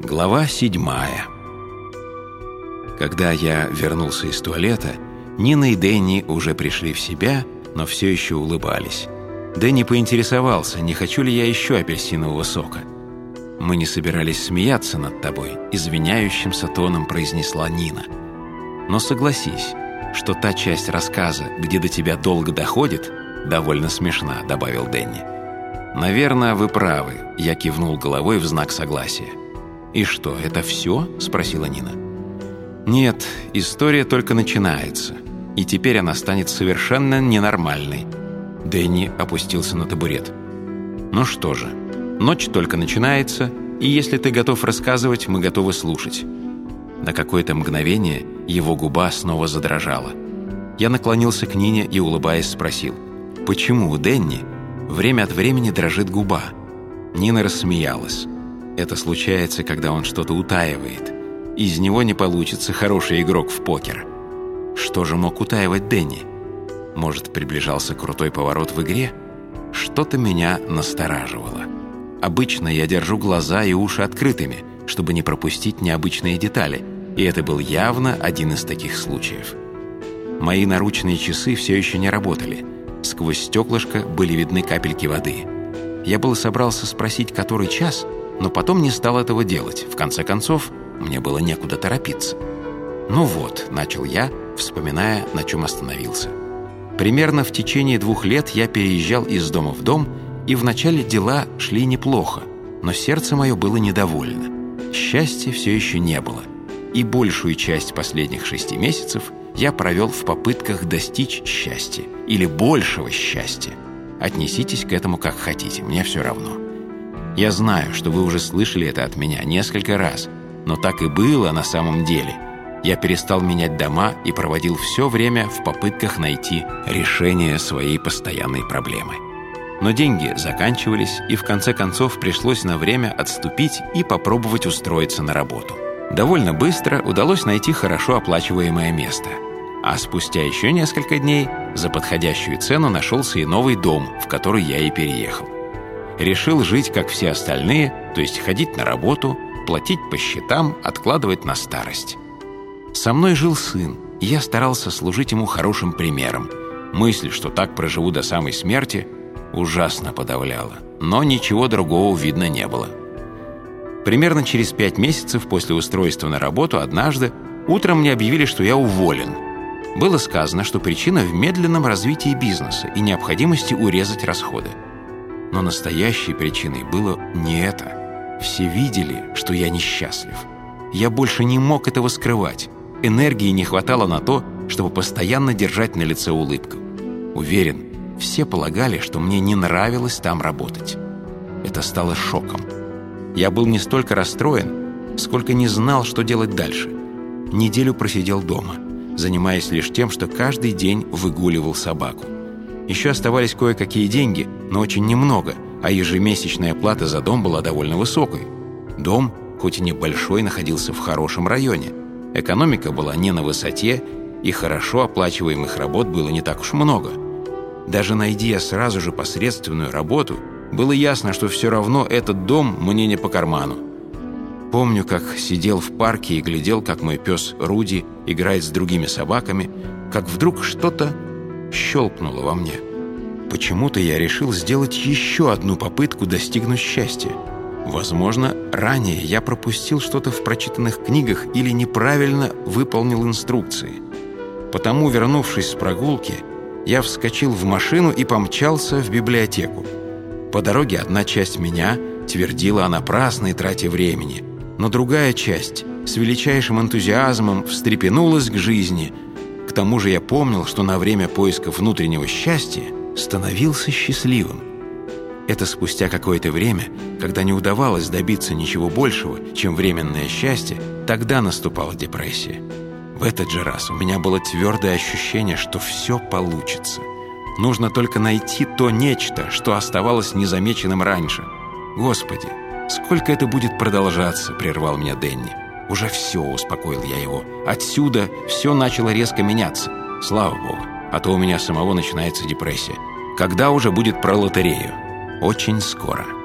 Глава седьмая Когда я вернулся из туалета, Нина и Дэнни уже пришли в себя, но все еще улыбались. Дэнни поинтересовался, не хочу ли я еще апельсинового сока. «Мы не собирались смеяться над тобой», — извиняющимся тоном произнесла Нина. «Но согласись, что та часть рассказа, где до тебя долго доходит, довольно смешна», — добавил Дэнни. «Наверное, вы правы», — я кивнул головой в знак согласия. «И что, это все?» — спросила Нина. «Нет, история только начинается, и теперь она станет совершенно ненормальной». Дэнни опустился на табурет. «Ну что же, ночь только начинается, и если ты готов рассказывать, мы готовы слушать». На какое-то мгновение его губа снова задрожала. Я наклонился к Нине и, улыбаясь, спросил, «Почему у Дэнни время от времени дрожит губа?» Нина рассмеялась. Это случается, когда он что-то утаивает. Из него не получится хороший игрок в покер. Что же мог утаивать Дэнни? Может, приближался крутой поворот в игре? Что-то меня настораживало. Обычно я держу глаза и уши открытыми, чтобы не пропустить необычные детали, и это был явно один из таких случаев. Мои наручные часы все еще не работали. Сквозь стеклышко были видны капельки воды. Я был собрался спросить, который час — но потом не стал этого делать. В конце концов, мне было некуда торопиться. «Ну вот», — начал я, вспоминая, на чем остановился. Примерно в течение двух лет я переезжал из дома в дом, и вначале дела шли неплохо, но сердце мое было недовольно. Счастья все еще не было, и большую часть последних шести месяцев я провел в попытках достичь счастья или большего счастья. Отнеситесь к этому как хотите, мне все равно. Я знаю, что вы уже слышали это от меня несколько раз, но так и было на самом деле. Я перестал менять дома и проводил все время в попытках найти решение своей постоянной проблемы. Но деньги заканчивались, и в конце концов пришлось на время отступить и попробовать устроиться на работу. Довольно быстро удалось найти хорошо оплачиваемое место. А спустя еще несколько дней за подходящую цену нашелся и новый дом, в который я и переехал решил жить, как все остальные, то есть ходить на работу, платить по счетам, откладывать на старость. Со мной жил сын, и я старался служить ему хорошим примером. Мысль, что так проживу до самой смерти, ужасно подавляла, но ничего другого видно не было. Примерно через пять месяцев после устройства на работу однажды утром мне объявили, что я уволен. Было сказано, что причина в медленном развитии бизнеса и необходимости урезать расходы. Но настоящей причиной было не это. Все видели, что я несчастлив. Я больше не мог этого скрывать. Энергии не хватало на то, чтобы постоянно держать на лице улыбку. Уверен, все полагали, что мне не нравилось там работать. Это стало шоком. Я был не столько расстроен, сколько не знал, что делать дальше. Неделю просидел дома, занимаясь лишь тем, что каждый день выгуливал собаку. Еще оставались кое-какие деньги, но очень немного, а ежемесячная плата за дом была довольно высокой. Дом, хоть и небольшой, находился в хорошем районе. Экономика была не на высоте, и хорошо оплачиваемых работ было не так уж много. Даже найдя сразу же посредственную работу, было ясно, что все равно этот дом мне не по карману. Помню, как сидел в парке и глядел, как мой пес Руди играет с другими собаками, как вдруг что-то щелкнуло во мне. Почему-то я решил сделать еще одну попытку достигнуть счастья. Возможно, ранее я пропустил что-то в прочитанных книгах или неправильно выполнил инструкции. Потому, вернувшись с прогулки, я вскочил в машину и помчался в библиотеку. По дороге одна часть меня твердила о напрасной трате времени, но другая часть с величайшим энтузиазмом встрепенулась к жизни – к тому же я помнил, что на время поиска внутреннего счастья становился счастливым. Это спустя какое-то время, когда не удавалось добиться ничего большего, чем временное счастье, тогда наступала депрессия. В этот же раз у меня было твердое ощущение, что все получится. Нужно только найти то нечто, что оставалось незамеченным раньше. «Господи, сколько это будет продолжаться?» – прервал меня Дэнни. «Уже все», — успокоил я его. «Отсюда все начало резко меняться. Слава богу. А то у меня самого начинается депрессия. Когда уже будет про лотерею?» «Очень скоро».